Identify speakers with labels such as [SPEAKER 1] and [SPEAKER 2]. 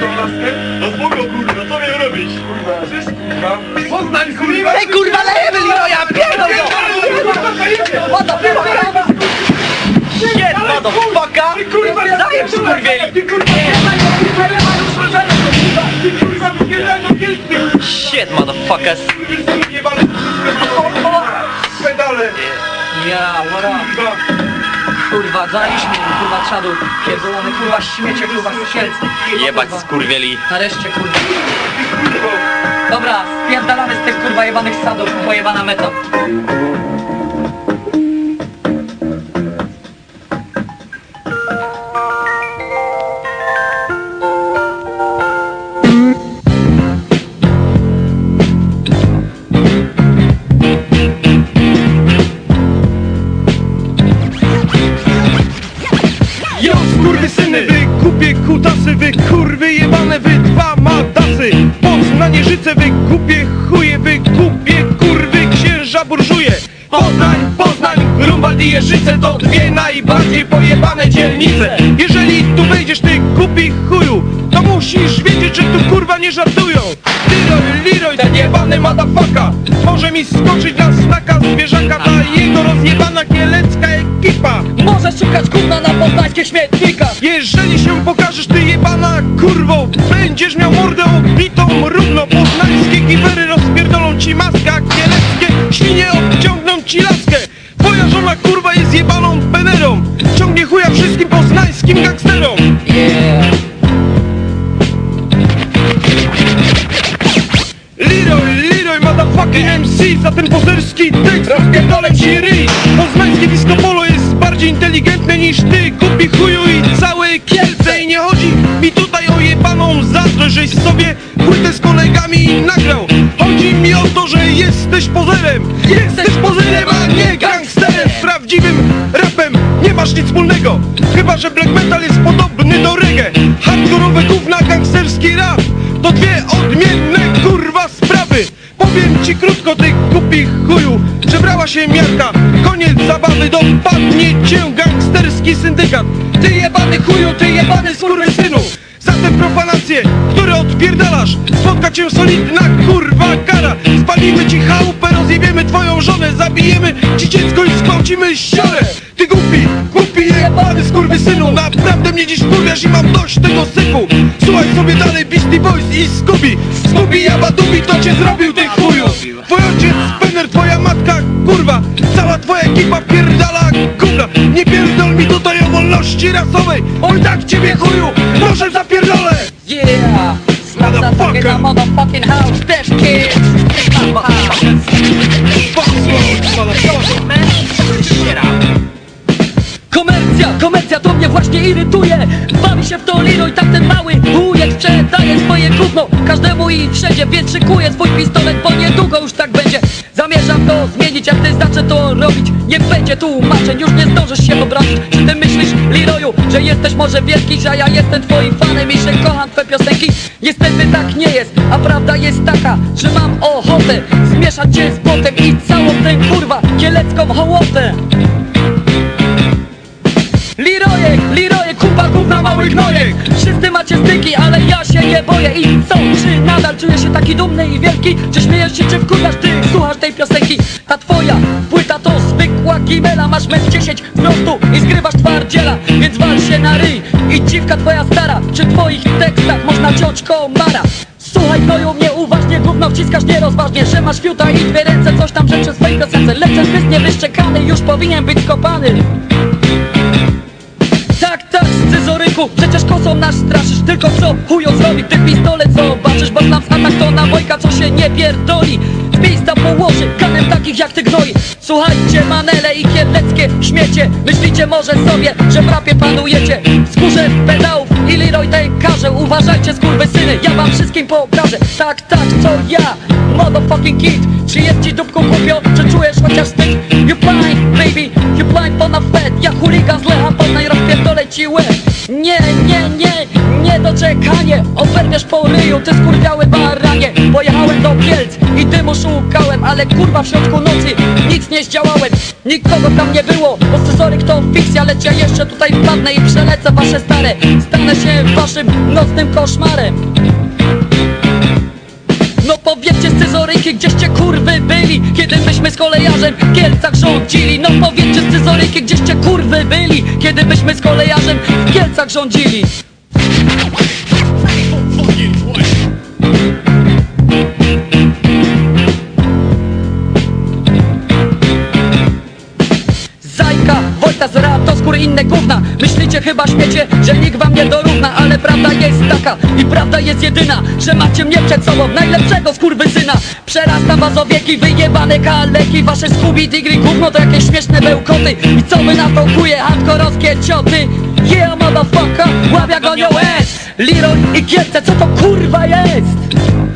[SPEAKER 1] Tą laskę? No spoko kurwa, co miałem robić? Kurwa, przecież kurwa. Poznań kurwa!
[SPEAKER 2] Ej kurwa, lejemy Leroya, pierdol go! What the fuck? Shit,
[SPEAKER 1] kurwa, wypierdaj do kielcy!
[SPEAKER 2] Shit, motherfuckers!
[SPEAKER 1] Pedale!
[SPEAKER 2] Ja, what up?
[SPEAKER 1] Kurwa,
[SPEAKER 2] daliśmy im, kurwa, czadu. Pierdolone, kurwa, śmiecie, kurwa, strzelcy.
[SPEAKER 3] Jebać skurwieli.
[SPEAKER 2] Nareszcie, kurwa.
[SPEAKER 1] kurwa.
[SPEAKER 2] Dobra, spierdalamy z tych, kurwa, jebanych sadów, pojebana meta.
[SPEAKER 4] Poznanie życe, wy kupie chuje, wy kupie kurwy księża burżuje. Poznań, Poznań, Grunwald i Jeżyce to dwie najbardziej pojebane dzielnice. Jeżeli tu wejdziesz ty kupi chuju, to musisz wiedzieć, że tu kurwa nie żartują. Leroy, Leroy, ten jebany madafaka Może mi skoczyć na snaka zwierzaka Ta jego rozjebana kielecka ekipa.
[SPEAKER 2] Możesz szukać gówna na poznańskich śmietnikach.
[SPEAKER 4] jeżeli się pokażesz ty jebana kurwo Będziesz miał mordę obitą ten poserski tekst. Rozpierdolę ci ryj. Poznańskie disco polo jest bardziej inteligentne niż ty. Kupi chuju i całe Kielce. I nie chodzi mi tutaj o jebaną zazdrość Żeś sobie płytę z kolegami nagrał. Chodzi mi o to, że jesteś pozerem. Jesteś pozerem, a nie gangsterem. Z prawdziwym rapem nie masz nic wspólnego. Chyba, że black metal jest podobny do reggae. Hardkorowe gówna, gangsterski rap. To dwie odmienne kurwa sprawy. Powiem ci krótko ty kupi chuju Przebrała się miarka Koniec zabawy dopadnie cię gangsterski syndykat. Ty jebany chuju, ty jebany skurwysynu. Za te profanacje, które odpierdalasz Spotka cię solidna kurwa kara. Spalimy ci chałupę, rozjebiemy twoją żonę Zabijemy ci dziecko i zgwałcimy siorę. Ty głupi, głupi jebany skurwysynu. Naprawdę mnie dziś kurwiasz i mam dość tego syfu Słuchaj sobie dalej Beastie Boys i Scooby. Scooby Jabadubi to cię zrobił ty chuju Twój ojciec, Penner, twoja matka, kurwa Cała twoja ekipa pierdala gówna. Nie pierdol mi tutaj o wolności rasowej. Oj tak ciebie chuju, może zapierdolę
[SPEAKER 2] irytuje. Bawi się w to Leroy, tak ten mały wujek sprzedaje swoje gówno Każdemu i wszędzie, więc szykuje swój pistolet, bo niedługo już tak będzie. Zamierzam to zmienić, jak ty zacznę to robić. Nie będzie tłumaczeń, już nie zdążysz się obronić Czy ty myślisz, Leroyu, że jesteś może wielki, że ja jestem twoim fanem i że kocham twoje piosenki? Niestety tak nie jest, a prawda jest taka, że mam ochotę Zmieszać cię z potem i całą tę kurwa kielecką hołotę Lirojek, lirojek, kupa gówna mały gnojek. Wszyscy macie styki, ale ja się nie boję. I co, czy nadal czujesz się taki dumny i wielki? Czy śmiejesz się, czy wkurzasz, ty słuchasz tej piosenki? Ta twoja płyta to zwykła gimela Masz metr 10 wzrostu i zgrywasz twardziela. Więc wal się na ryj. I dziwka twoja stara. Przy twoich tekstach można ciąć komara Słuchaj gnoju mnie uważnie, gówno wciskasz nierozważnie Że masz fiuta i dwie ręce, coś tam rzeczy w swojej piosence. Lecz zbyt niewyszczekany, już powinien być skopany nas straszysz Tylko co chujo zrobi, ty pistolet zobaczysz Bo znam z to nabojka, co się nie pierdoli. Z miejsca położy, kanem takich jak ty gnoi Słuchajcie, manele i kieleckie śmiecie. Myślicie może sobie, że w rapie panujecie. W skórze pedałów i Leroy każe. Uważajcie skurwysyny, ja wam wszystkim pokażę. Tak, tak, co ja, motherfucking kid. Czy jest ci dupką głupio, czy czujesz chociaż wstyd? You blind, baby, you blind, bona fed. Ja chuligan z Lecha Poznań rozpierdolę ci łeb. Nie, nie, nie, nie niedoczekanie Oberwiesz po ryju, ty skurwiały baranie. Pojechałem do Kielc i dymu szukałem Ale kurwa w środku nocy nic nie zdziałałem. Nikogo tam nie było, bo scyzoryk to fikcja Lecz ja jeszcze tutaj wpadnę i przelecę wasze stare. Stanę się waszym nocnym koszmarem. No powiedzcie scyzoryki, gdzieście kurwy byli Kiedy myśmy z kolejarzem w Kielcach rządzili? No powiedzcie scyzoryki, gdzieście kurwy byli Kiedy myśmy z kolejarzem w Kielcach rządzili? Zajka, Wojta z to skóry inne gówna. Myślicie chyba śmiecie, że nikt wam nie dorówna Ale prawda taka i prawda jest jedyna Że macie mnie przed sobą, najlepszego skurwysyna. Przerastam was o wyjebane kaleki Wasze Scooby Digry gówno to jakieś śmieszne bełkoty. I co wy na to kuje, hardkorowskie cioty? Yeah motherfucker, łapia gonią S Leroy i Kielce, co to kurwa jest?